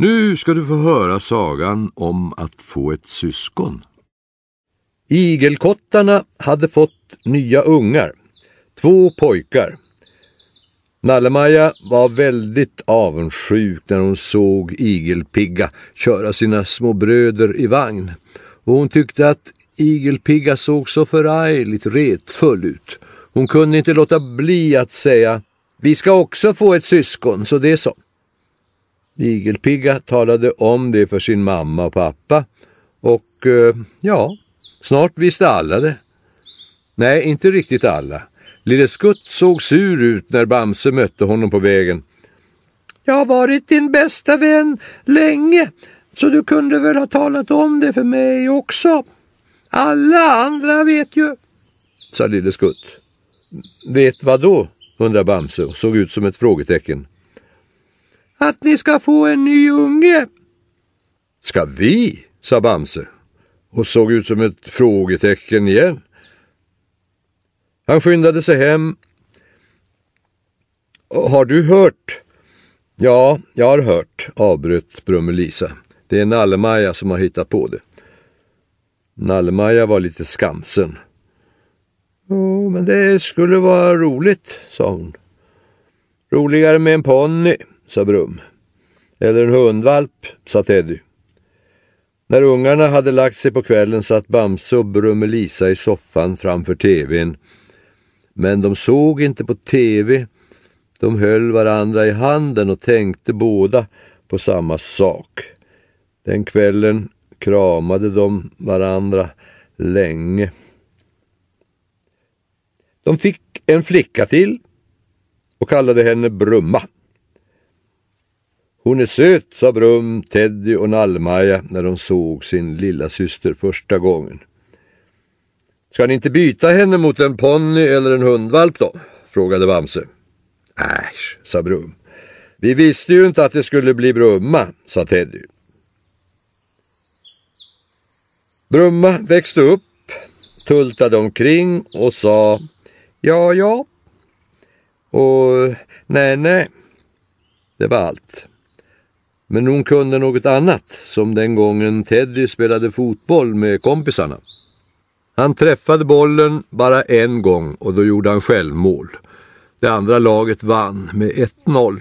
Nu ska du få höra sagan om att få ett syskon. Igelkottarna hade fått nya ungar, två pojkar. Nallemaja var väldigt avundsjuk när hon såg Igelpigga köra sina små bröder i vagn och hon tyckte att Igelpigga såg så förargligt retfull ut. Hon kunde inte låta bli att säga Vi ska också få ett syskon, så det är så. Igelpigga talade om det för sin mamma och pappa och eh, ja, snart visste alla det. Nej, inte riktigt alla. Lille Skutt såg sur ut när Bamse mötte honom på vägen. Jag har varit din bästa vän länge, så du kunde väl ha talat om det för mig också. Alla andra vet ju, sa Lille Skutt. Vet vad då? undrade Bamse och såg ut som ett frågetecken. Att ni ska få en ny unge. Ska vi? sa Bamse och såg ut som ett frågetecken igen. Han skyndade sig hem. Har du hört? Ja, jag har hört, avbröt Brummelisa. Det är Nallemaja som har hittat på det. Nallemaja var lite skamsen. Jo, men det skulle vara roligt, sa hon. Roligare med en ponny, sa Brum. Eller en hundvalp, sa Teddy. När ungarna hade lagt sig på kvällen satt Bamse och Brummelisa i soffan framför tvn. Men de såg inte på tv. De höll varandra i handen och tänkte båda på samma sak. Den kvällen kramade de varandra länge. De fick en flicka till och kallade henne Brumma. Hon är söt, sa Brum, Teddy och Nallmaja när de såg sin lilla syster första gången. Ska ni inte byta henne mot en ponny eller en hundvalp då? frågade Bamse. Äsch, sa Brum. Vi visste ju inte att det skulle bli Brumma, sa Teddy. Brumma växte upp, tultade omkring och sa ja, ja och nej, nej. Det var allt. Men hon kunde något annat, som den gången Teddy spelade fotboll med kompisarna. Han träffade bollen bara en gång och då gjorde han självmål. Det andra laget vann med 1-0.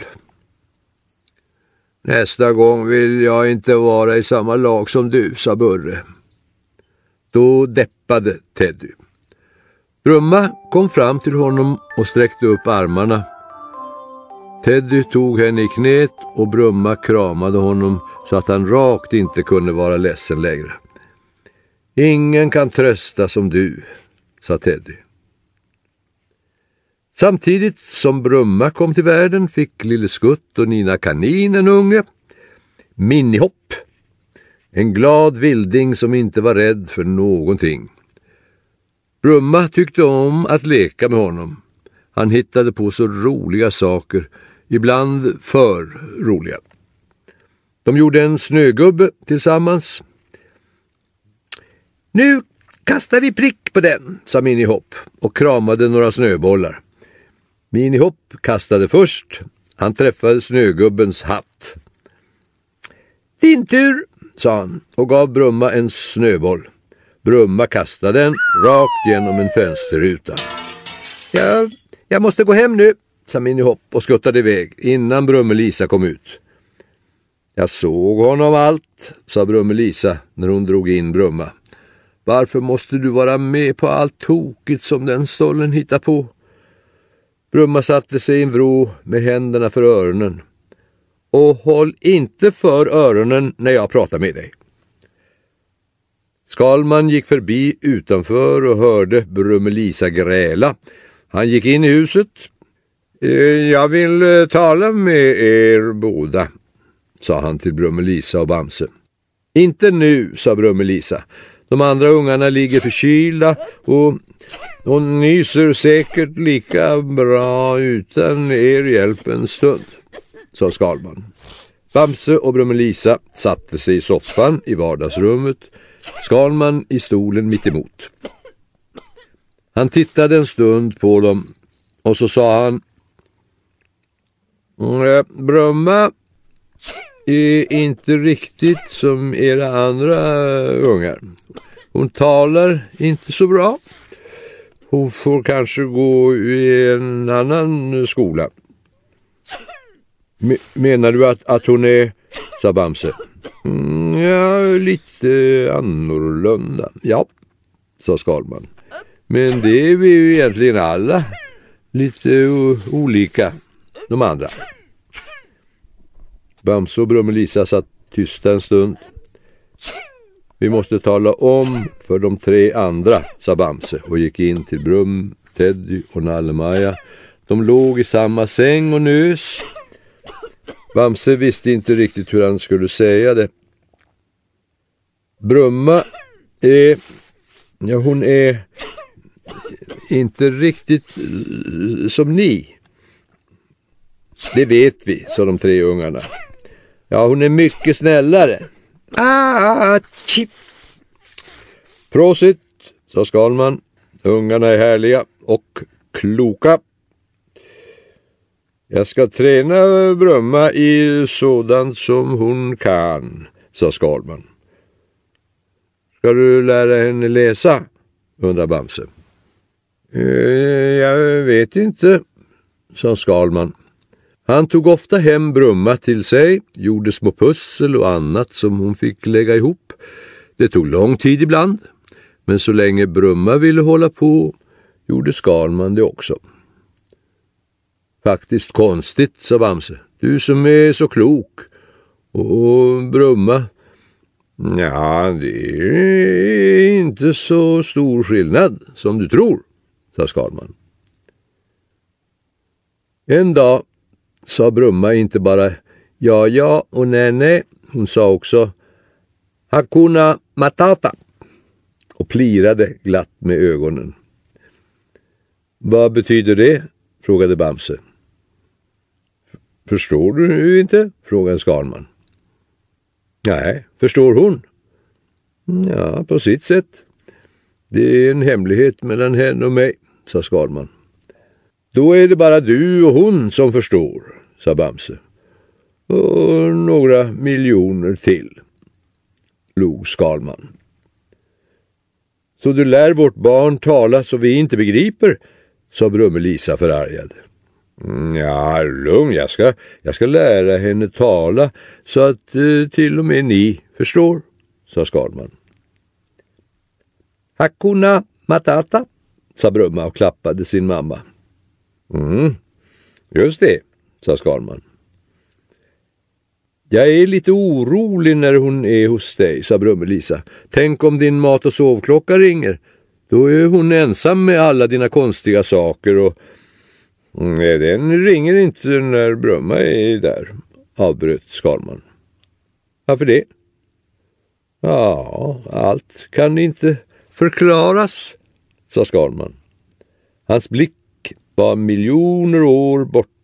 Nästa gång vill jag inte vara i samma lag som du, sa Burre. Då deppade Teddy. Brumma kom fram till honom och sträckte upp armarna. Teddy tog henne i knät och Brumma kramade honom så att han rakt inte kunde vara ledsen längre. Ingen kan trösta som du, sa Teddy. Samtidigt som Brumma kom till världen fick Lille Skutt och Nina Kanin en unge, Minihopp. En glad vilding som inte var rädd för någonting. Brumma tyckte om att leka med honom. Han hittade på så roliga saker, ibland för roliga. De gjorde en snögubbe tillsammans. Nu kastar vi prick på den, sa Minihopp och kramade några snöbollar. Minihopp kastade först. Han träffade snögubbens hatt. Din tur, sa han och gav Brumma en snöboll. Brumma kastade den rakt genom en fönsterruta. Ja, jag måste gå hem nu, sa Minihopp och skuttade iväg innan Brummelisa kom ut. Jag såg honom allt, sa Brummelisa när hon drog in Brumma. Varför måste du vara med på allt tokigt som den stollen hittar på? Brumma satte sig i en vrå med händerna för öronen. Och håll inte för öronen när jag pratar med dig. Skalman gick förbi utanför och hörde Brummelisa gräla. Han gick in i huset. Eh, jag vill eh, tala med er båda, sa han till Brummelisa och Bamse. Inte nu, sa Brummelisa. De andra ungarna ligger förkylda och, och nyser säkert lika bra utan er hjälp en stund, sa Skalman. Bamse och Brummelisa satte sig i soffan i vardagsrummet, Skalman i stolen mitt emot. Han tittade en stund på dem och så sa han Mm, eh, Brumma, är inte riktigt som era andra eh, ungar. Hon talar inte så bra. Hon får kanske gå i en annan skola. Menar du att, att hon är, sa Bamse. Mm, ja, lite annorlunda. Ja, sa Skalman. Men det är vi ju egentligen alla. Lite olika de andra. Bamse och Brummelisa satt tysta en stund. Vi måste tala om för de tre andra, sa Bamse och gick in till Brum, Teddy och Nallemaja. De låg i samma säng och nös. Bamse visste inte riktigt hur han skulle säga det. Brumma är... Ja, hon är inte riktigt som ni. Det vet vi, sa de tre ungarna. Ja, hon är mycket snällare. Ah, chip. Prosit, sa Skalman. Ungarna är härliga och kloka. Jag ska träna Brumma i sådant som hon kan, sa Skalman. Ska du lära henne läsa? undrar Bamse. Eh, jag vet inte, sa Skalman. Han tog ofta hem Brumma till sig, gjorde små pussel och annat som hon fick lägga ihop. Det tog lång tid ibland, men så länge Brumma ville hålla på gjorde Skalman det också. Faktiskt konstigt, sa Bamse. Du som är så klok. Och Brumma? Ja, det är inte så stor skillnad som du tror, sa Skalman. En dag sa Brumma inte bara ja, ja och nej, nej. Hon sa också Hakuna Matata och plirade glatt med ögonen. Vad betyder det? frågade Bamse. Förstår du inte? frågade Skalman. Nej, förstår hon? Ja, på sitt sätt. Det är en hemlighet mellan henne och mig, sa Skalman. Då är det bara du och hon som förstår, sa Bamse. Och några miljoner till, log Skalman. Så du lär vårt barn tala så vi inte begriper, sa Brummelisa förargad. Mm, ja, lugn, jag ska, jag ska lära henne tala så att eh, till och med ni förstår, sa Skalman. Hakuna Matata, sa Brumma och klappade sin mamma. Mm, just det, sa Skalman. Jag är lite orolig när hon är hos dig, sa Brummelisa. Tänk om din mat och sovklocka ringer. Då är hon ensam med alla dina konstiga saker och... Mm, nej, den ringer inte när Brumma är där, avbröt Skalman. Varför det? Ja, allt kan inte förklaras, sa Skalman. Hans blick var miljoner år borta